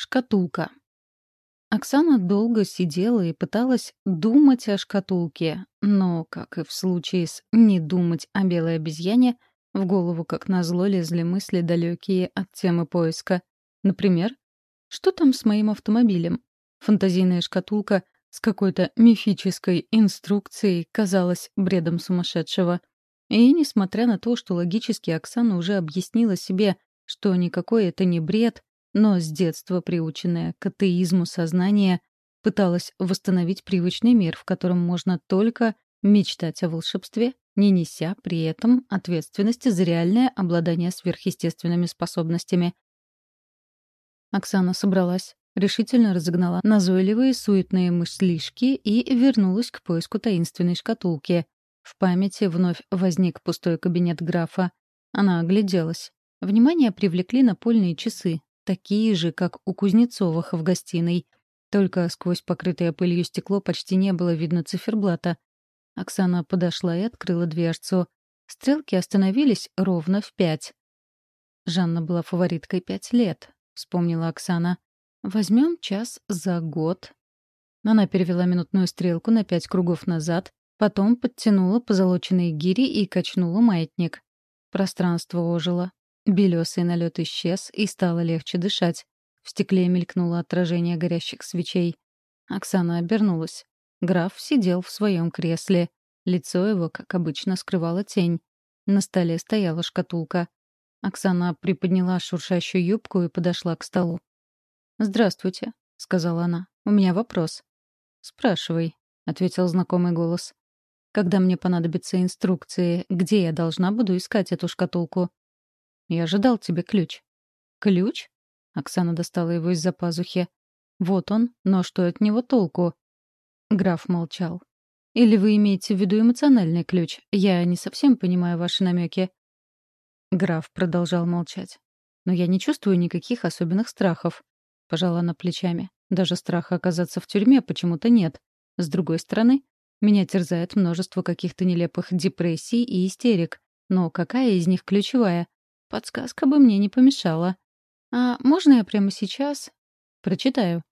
Шкатулка. Оксана долго сидела и пыталась думать о шкатулке, но, как и в случае с «не думать о белой обезьяне», в голову, как назло, лезли мысли, далекие от темы поиска. Например, что там с моим автомобилем? Фантазийная шкатулка с какой-то мифической инструкцией казалась бредом сумасшедшего. И несмотря на то, что логически Оксана уже объяснила себе, что никакой это не бред, но с детства приученная к атеизму сознание пыталась восстановить привычный мир, в котором можно только мечтать о волшебстве, не неся при этом ответственности за реальное обладание сверхъестественными способностями. Оксана собралась, решительно разогнала назойливые суетные мыслишки и вернулась к поиску таинственной шкатулки. В памяти вновь возник пустой кабинет графа. Она огляделась. Внимание привлекли напольные часы, такие же, как у Кузнецовых в гостиной. Только сквозь покрытое пылью стекло почти не было видно циферблата. Оксана подошла и открыла дверцу. Стрелки остановились ровно в пять. Жанна была фавориткой пять лет, вспомнила Оксана. Возьмем час за год. Она перевела минутную стрелку на пять кругов назад, потом подтянула позолоченные гири и качнула маятник. Пространство ожило. Белесый налет исчез, и стало легче дышать. В стекле мелькнуло отражение горящих свечей. Оксана обернулась. Граф сидел в своем кресле. Лицо его, как обычно, скрывала тень. На столе стояла шкатулка. Оксана приподняла шуршащую юбку и подошла к столу. «Здравствуйте», — сказала она. «У меня вопрос». «Спрашивай», — ответил знакомый голос. «Когда мне понадобятся инструкции, где я должна буду искать эту шкатулку?» Я же дал тебе ключ». «Ключ?» Оксана достала его из-за пазухи. «Вот он, но что от него толку?» Граф молчал. «Или вы имеете в виду эмоциональный ключ? Я не совсем понимаю ваши намеки». Граф продолжал молчать. «Но я не чувствую никаких особенных страхов», — пожала она плечами. «Даже страха оказаться в тюрьме почему-то нет. С другой стороны, меня терзает множество каких-то нелепых депрессий и истерик. Но какая из них ключевая? Подсказка бы мне не помешала. А можно я прямо сейчас прочитаю?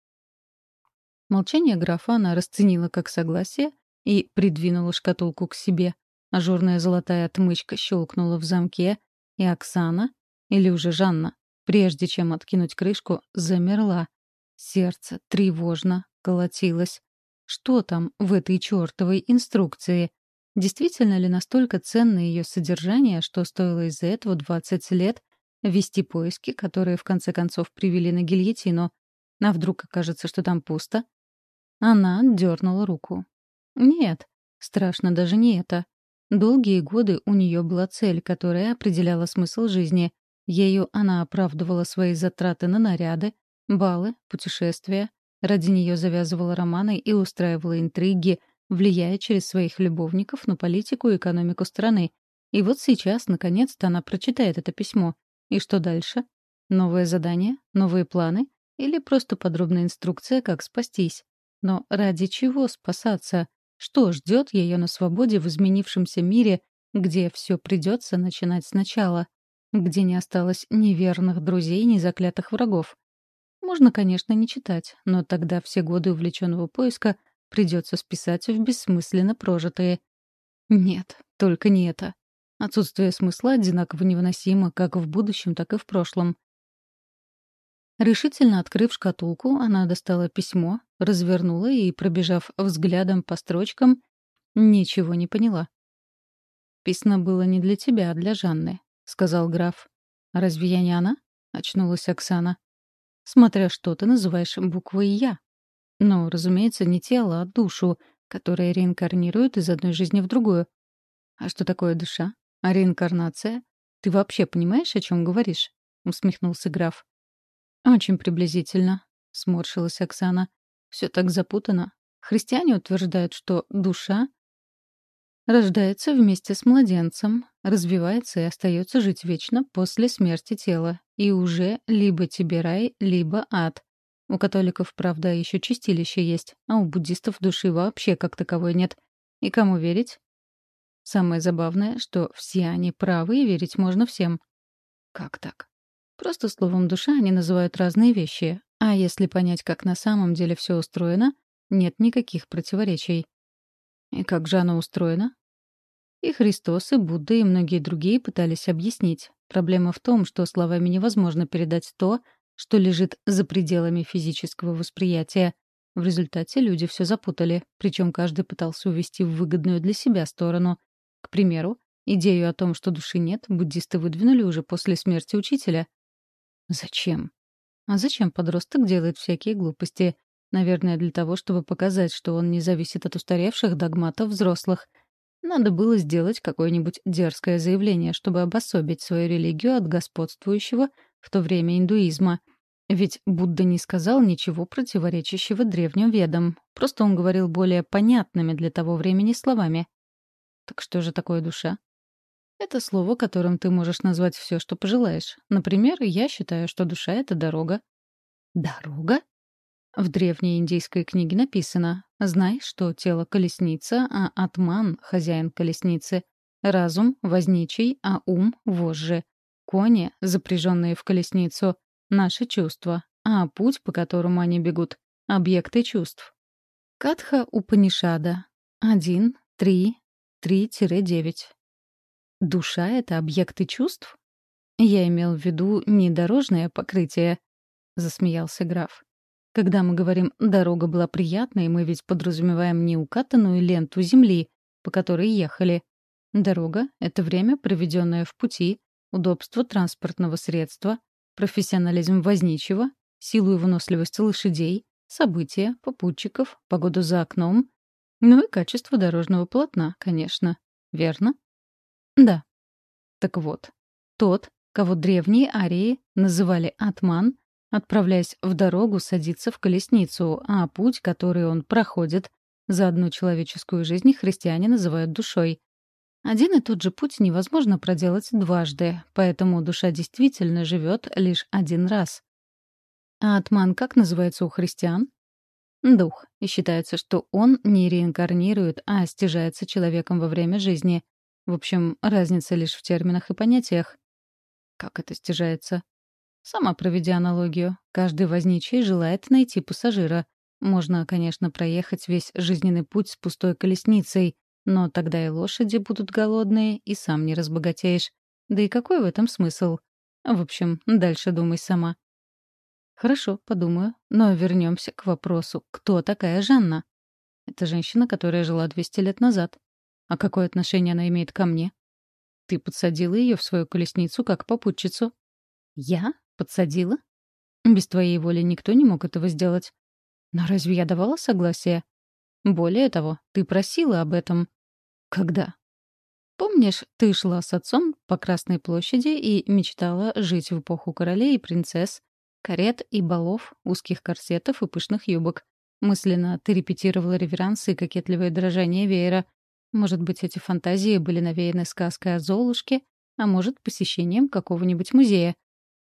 Молчание графа она расценила как согласие и придвинула шкатулку к себе. Ажурная золотая отмычка щелкнула в замке, и Оксана, или уже Жанна, прежде чем откинуть крышку, замерла. Сердце тревожно колотилось. Что там в этой чертовой инструкции? Действительно ли настолько ценно ее содержание, что стоило из-за этого 20 лет вести поиски, которые в конце концов привели на гильотину? А вдруг окажется, что там пусто? Она дернула руку. Нет, страшно даже не это. Долгие годы у нее была цель, которая определяла смысл жизни. Ею она оправдывала свои затраты на наряды, балы, путешествия. Ради нее завязывала романы и устраивала интриги — влияя через своих любовников на политику и экономику страны. И вот сейчас, наконец-то, она прочитает это письмо. И что дальше? Новое задание? Новые планы? Или просто подробная инструкция, как спастись? Но ради чего спасаться? Что ждет ее на свободе в изменившемся мире, где все придется начинать сначала? Где не осталось ни верных друзей, ни заклятых врагов? Можно, конечно, не читать, но тогда все годы увлеченного поиска Придется списать в бессмысленно прожитые. Нет, только не это. Отсутствие смысла одинаково невыносимо как в будущем, так и в прошлом. Решительно открыв шкатулку, она достала письмо, развернула и, пробежав взглядом по строчкам, ничего не поняла. «Писано было не для тебя, а для Жанны», — сказал граф. «Разве я не она?» — очнулась Оксана. «Смотря что ты называешь буквой «Я». Но, разумеется, не тело, а душу, которая реинкарнирует из одной жизни в другую. А что такое душа? А реинкарнация? Ты вообще понимаешь, о чем говоришь? Усмехнулся граф. Очень приблизительно, сморщилась Оксана. Все так запутано. Христиане утверждают, что душа рождается вместе с младенцем, развивается и остается жить вечно после смерти тела. И уже либо тебе рай, либо ад. У католиков, правда, еще чистилище есть, а у буддистов души вообще как таковой нет. И кому верить? Самое забавное, что все они правы и верить можно всем. Как так? Просто словом «душа» они называют разные вещи. А если понять, как на самом деле все устроено, нет никаких противоречий. И как же оно устроено? И Христос, и Будда, и многие другие пытались объяснить. Проблема в том, что словами невозможно передать то, что лежит за пределами физического восприятия. В результате люди все запутали, причем каждый пытался увести в выгодную для себя сторону. К примеру, идею о том, что души нет, буддисты выдвинули уже после смерти учителя. Зачем? А зачем подросток делает всякие глупости? Наверное, для того, чтобы показать, что он не зависит от устаревших догматов взрослых. Надо было сделать какое-нибудь дерзкое заявление, чтобы обособить свою религию от господствующего в то время индуизма. Ведь Будда не сказал ничего противоречащего древним ведам. Просто он говорил более понятными для того времени словами. Так что же такое душа? Это слово, которым ты можешь назвать все, что пожелаешь. Например, я считаю, что душа — это дорога. Дорога? В древней индийской книге написано «Знай, что тело — колесница, а атман — хозяин колесницы, разум — возничий, а ум — вожжи, кони, запряженные в колесницу, наши чувства, а путь, по которому они бегут — объекты чувств». Катха Упанишада 1, 3, 3-9. Душа — это объекты чувств? Я имел в виду не дорожное покрытие, — засмеялся граф. Когда мы говорим «дорога была приятной», мы ведь подразумеваем не укатанную ленту земли, по которой ехали. Дорога — это время, проведенное в пути, удобство транспортного средства, профессионализм возничего, силу и выносливость лошадей, события, попутчиков, погоду за окном, ну и качество дорожного полотна, конечно. Верно? Да. Так вот, тот, кого древние арии называли Атман, Отправляясь в дорогу, садится в колесницу, а путь, который он проходит, за одну человеческую жизнь христиане называют душой. Один и тот же путь невозможно проделать дважды, поэтому душа действительно живет лишь один раз. А атман как называется у христиан? Дух. И считается, что он не реинкарнирует, а стяжается человеком во время жизни. В общем, разница лишь в терминах и понятиях. Как это стяжается? Сама проведи аналогию. Каждый возничий желает найти пассажира. Можно, конечно, проехать весь жизненный путь с пустой колесницей, но тогда и лошади будут голодные, и сам не разбогатеешь. Да и какой в этом смысл? В общем, дальше думай сама. Хорошо, подумаю. Но вернемся к вопросу, кто такая Жанна? Это женщина, которая жила 200 лет назад. А какое отношение она имеет ко мне? Ты подсадила ее в свою колесницу как попутчицу. Я? Подсадила? Без твоей воли никто не мог этого сделать. Но разве я давала согласие? Более того, ты просила об этом. Когда? Помнишь, ты шла с отцом по Красной площади и мечтала жить в эпоху королей и принцесс, карет и балов, узких корсетов и пышных юбок. Мысленно ты репетировала реверансы и кокетливое дрожание веера. Может быть, эти фантазии были навеяны сказкой о Золушке, а может, посещением какого-нибудь музея.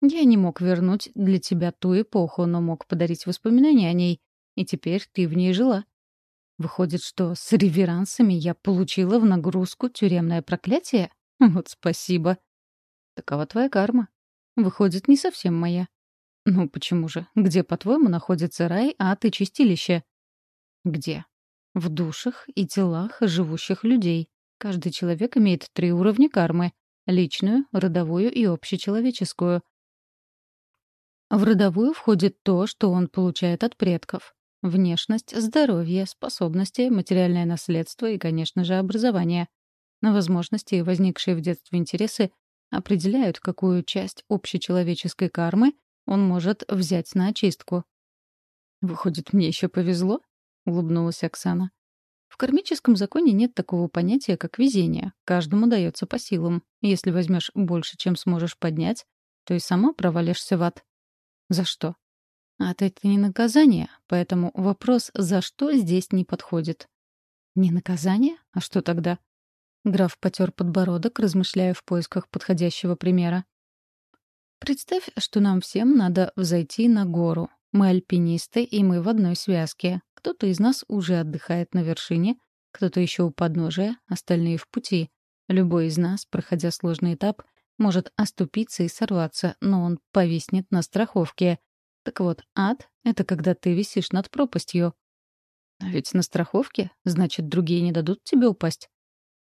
Я не мог вернуть для тебя ту эпоху, но мог подарить воспоминания о ней, и теперь ты в ней жила. Выходит, что с реверансами я получила в нагрузку тюремное проклятие? Вот спасибо. Такова твоя карма. Выходит, не совсем моя. Ну почему же? Где, по-твоему, находится рай, а ты чистилище? Где? В душах и телах живущих людей. Каждый человек имеет три уровня кармы — личную, родовую и общечеловеческую — в родовую входит то, что он получает от предков. Внешность, здоровье, способности, материальное наследство и, конечно же, образование. Но возможности возникшие в детстве интересы определяют, какую часть общечеловеческой кармы он может взять на очистку. «Выходит, мне еще повезло?» — улыбнулась Оксана. В кармическом законе нет такого понятия, как везение. Каждому дается по силам. Если возьмешь больше, чем сможешь поднять, то и сама провалишься в ад. За что? А это не наказание, поэтому вопрос «за что» здесь не подходит. Не наказание? А что тогда? Граф потер подбородок, размышляя в поисках подходящего примера. Представь, что нам всем надо взойти на гору. Мы альпинисты, и мы в одной связке. Кто-то из нас уже отдыхает на вершине, кто-то еще у подножия, остальные в пути. Любой из нас, проходя сложный этап, может оступиться и сорваться, но он повиснет на страховке. Так вот, ад — это когда ты висишь над пропастью. А ведь на страховке, значит, другие не дадут тебе упасть.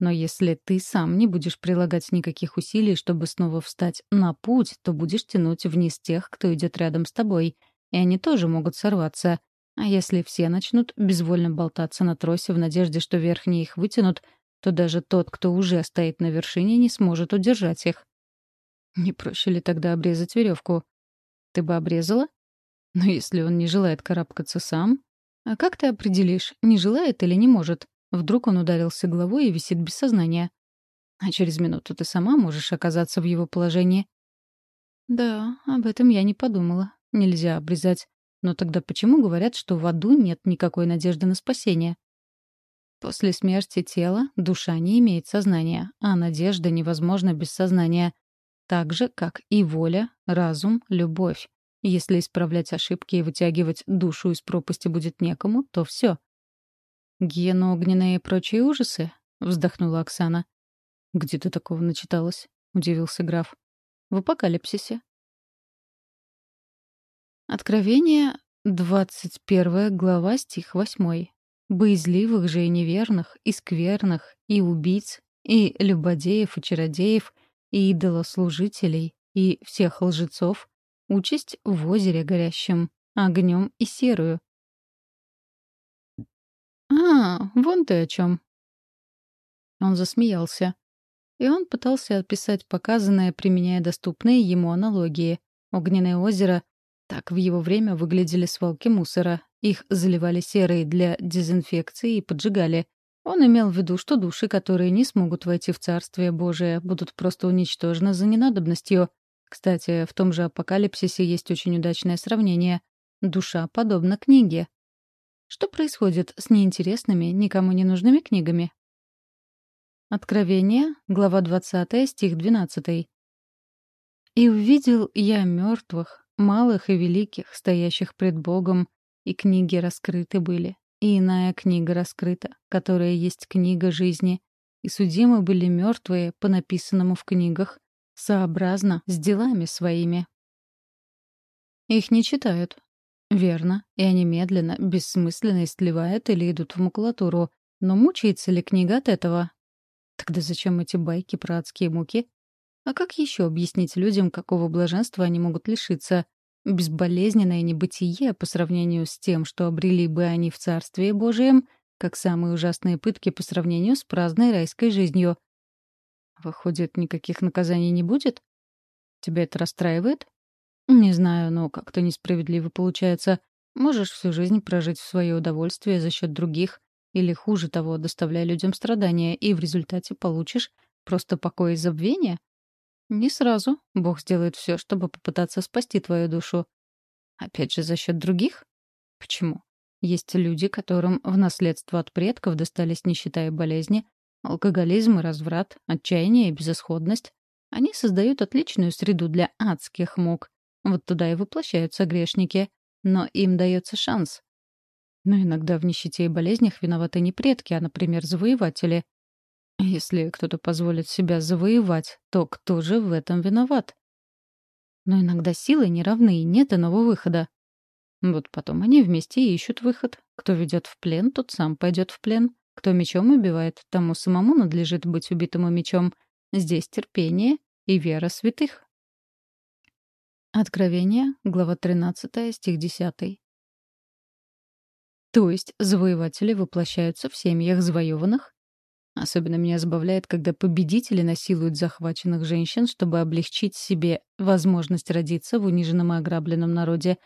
Но если ты сам не будешь прилагать никаких усилий, чтобы снова встать на путь, то будешь тянуть вниз тех, кто идет рядом с тобой. И они тоже могут сорваться. А если все начнут безвольно болтаться на тросе в надежде, что верхние их вытянут, то даже тот, кто уже стоит на вершине, не сможет удержать их. Не проще ли тогда обрезать веревку? Ты бы обрезала? Но если он не желает карабкаться сам, а как ты определишь, не желает или не может? Вдруг он ударился головой и висит без сознания. А через минуту ты сама можешь оказаться в его положении. Да, об этом я не подумала. Нельзя обрезать. Но тогда почему говорят, что в аду нет никакой надежды на спасение? После смерти тела душа не имеет сознания, а надежда невозможна без сознания. Так же, как и воля, разум, любовь. Если исправлять ошибки и вытягивать душу из пропасти будет некому, то все. «Гены огненные и прочие ужасы?» — вздохнула Оксана. «Где ты такого начиталась?» — удивился граф. «В апокалипсисе». Откровение, 21 глава, стих 8. «Боязливых же и неверных, и скверных, и убийц, и любодеев, и чародеев, и идолослужителей, и всех лжецов, участь в озере горящем, огнем и серую, «А, вон ты о чем. Он засмеялся. И он пытался описать показанное, применяя доступные ему аналогии. Огненное озеро так в его время выглядели свалки мусора. Их заливали серой для дезинфекции и поджигали. Он имел в виду, что души, которые не смогут войти в Царствие Божие, будут просто уничтожены за ненадобностью. Кстати, в том же апокалипсисе есть очень удачное сравнение. Душа подобна книге. Что происходит с неинтересными, никому не нужными книгами? Откровение, глава 20, стих 12. «И увидел я мертвых, малых и великих, стоящих пред Богом, и книги раскрыты были, и иная книга раскрыта, которая есть книга жизни, и судимы были мертвые по написанному в книгах, сообразно с делами своими». Их не читают, Верно, и они медленно, бессмысленно истлевают или идут в макулатуру. Но мучается ли книга от этого? Тогда зачем эти байки про адские муки? А как еще объяснить людям, какого блаженства они могут лишиться? Безболезненное небытие по сравнению с тем, что обрели бы они в Царстве Божием, как самые ужасные пытки по сравнению с праздной райской жизнью. Выходит, никаких наказаний не будет? Тебя это расстраивает? Не знаю, но как-то несправедливо получается. Можешь всю жизнь прожить в свое удовольствие за счет других, или хуже того, доставляя людям страдания, и в результате получишь просто покой и забвение? Не сразу. Бог сделает все, чтобы попытаться спасти твою душу. Опять же, за счет других? Почему? Есть люди, которым в наследство от предков достались нищета и болезни, алкоголизм и разврат, отчаяние и безысходность. Они создают отличную среду для адских мук. Вот туда и воплощаются грешники. Но им дается шанс. Но иногда в нищете и болезнях виноваты не предки, а, например, завоеватели. Если кто-то позволит себя завоевать, то кто же в этом виноват? Но иногда силы не равны, и нет иного выхода. Вот потом они вместе ищут выход. Кто ведет в плен, тот сам пойдет в плен. Кто мечом убивает, тому самому надлежит быть убитому мечом. Здесь терпение и вера святых. Откровение, глава 13, стих 10. То есть завоеватели воплощаются в семьях завоеванных? Особенно меня забавляет, когда победители насилуют захваченных женщин, чтобы облегчить себе возможность родиться в униженном и ограбленном народе.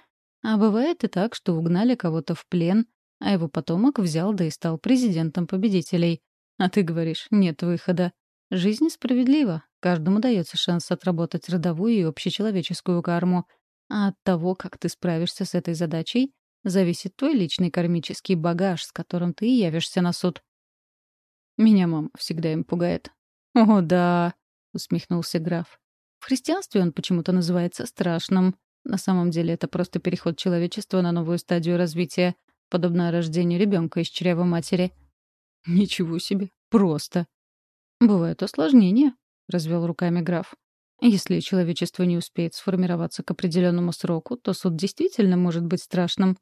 А бывает и так, что угнали кого-то в плен, а его потомок взял да и стал президентом победителей. А ты говоришь, нет выхода. Жизнь справедлива. Каждому дается шанс отработать родовую и общечеловеческую карму. А от того, как ты справишься с этой задачей, зависит твой личный кармический багаж, с которым ты явишься на суд. Меня мама всегда им пугает. «О, да», — усмехнулся граф. «В христианстве он почему-то называется страшным. На самом деле это просто переход человечества на новую стадию развития, подобно рождению ребенка из чрева матери». «Ничего себе, просто». «Бывают осложнения», — развел руками граф. Если человечество не успеет сформироваться к определенному сроку, то суд действительно может быть страшным.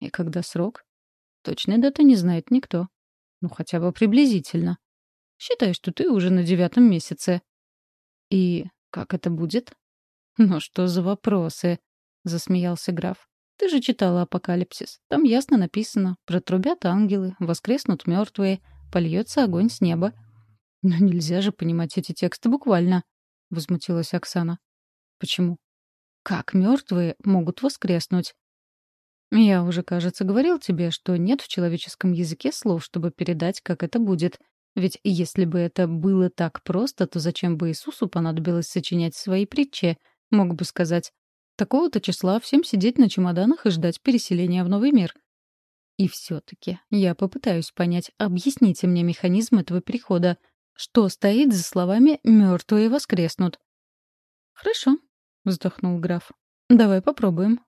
И когда срок? Точной даты не знает никто. Ну, хотя бы приблизительно. Считай, что ты уже на девятом месяце. И как это будет? Ну что за вопросы? Засмеялся граф. Ты же читала «Апокалипсис». Там ясно написано «Протрубят ангелы, воскреснут мертвые, польется огонь с неба». Но нельзя же понимать эти тексты буквально, — возмутилась Оксана. Почему? Как мертвые могут воскреснуть? Я уже, кажется, говорил тебе, что нет в человеческом языке слов, чтобы передать, как это будет. Ведь если бы это было так просто, то зачем бы Иисусу понадобилось сочинять свои притчи? Мог бы сказать, такого-то числа всем сидеть на чемоданах и ждать переселения в новый мир. И все-таки я попытаюсь понять, объясните мне механизм этого перехода. Что стоит за словами «мертвые воскреснут»? «Хорошо», — вздохнул граф. «Давай попробуем.